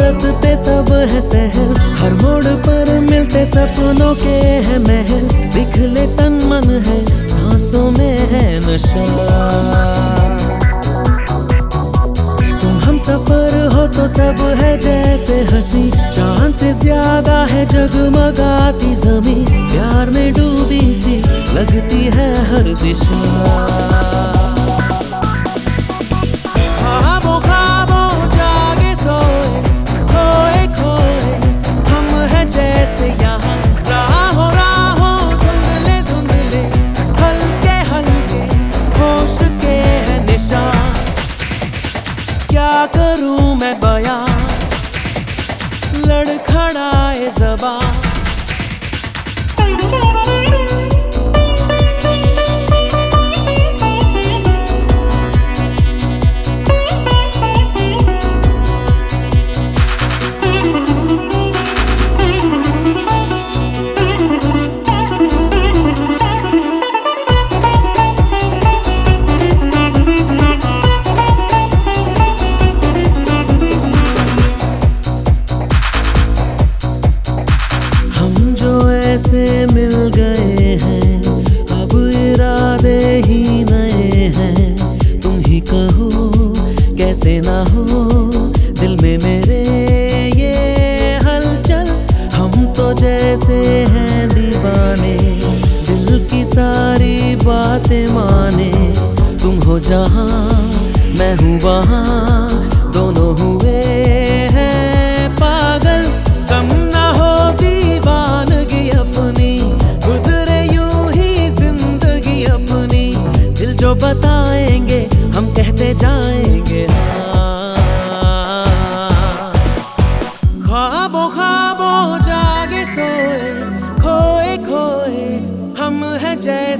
रस्ते सब है सहल। हर मोड़ पर मिलते सपनों के है महल। बिखले तन मन है सांसों में है नशा। सफ़र हो तो सब है जैसे हँसी। चाँद से ज़्यादा है जगमगाती जमी प्यार में डूबी सी लगती है हर दिशा। कैसे ना हो, दिल में मेरे ये हलचल। हम तो जैसे हैं दीवाने, दिल की सारी बातें माने। तुम हो जहाँ, मैं हूँ वहाँ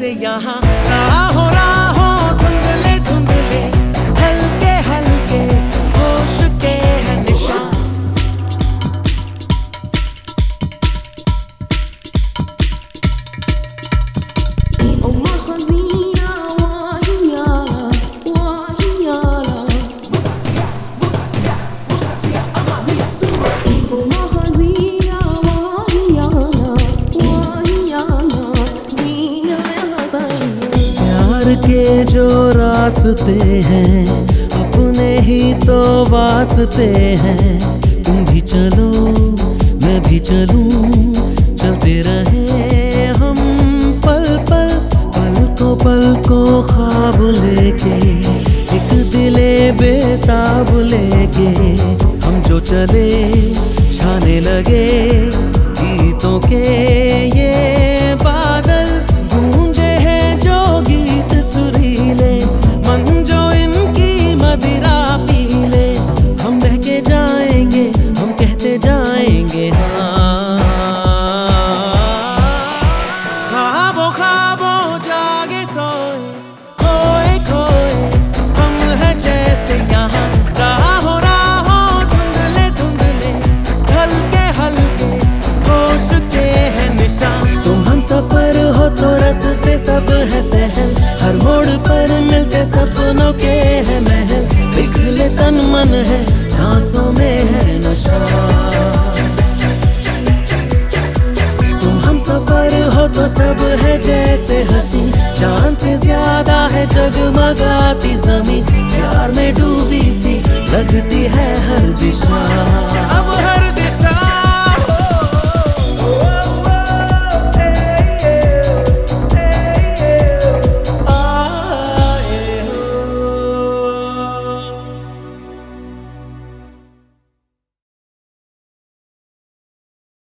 जैसे यहाँ। प्यार के जो रास्ते हैं, अपने ही तो वास्ते हैं। तुम भी चलो, मैं भी चलूँ, चलते रहे हम पल पल पल को पल को ख्वाब लेके, एक दिले बेताब लेके। हम जो चले, छाने लगे गीतों के है हर मोड़ पर मिलते सपनों के है महल। बिखले तन मन है, सांसों में है नशा। तुम हम सफ़र हो तो सब है जैसे हँसी। चाँद से ज़्यादा है जगमगाती जमी। प्यार में डूबी सी लगती है हर दिशा।